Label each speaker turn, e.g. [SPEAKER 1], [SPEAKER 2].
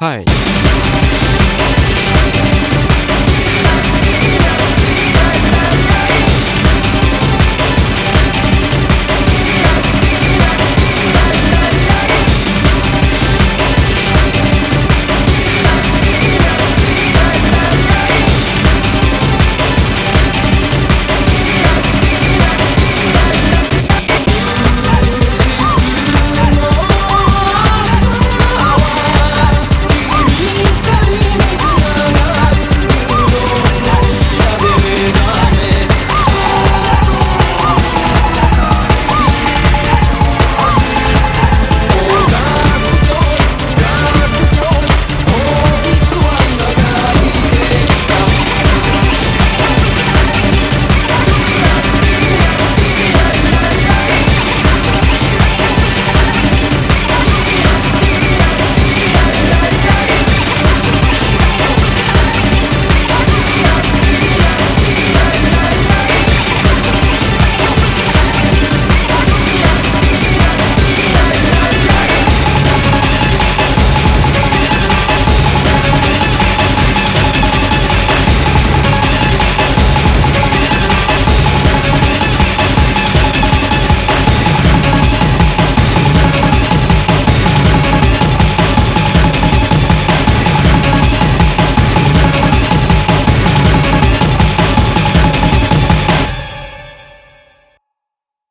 [SPEAKER 1] Hi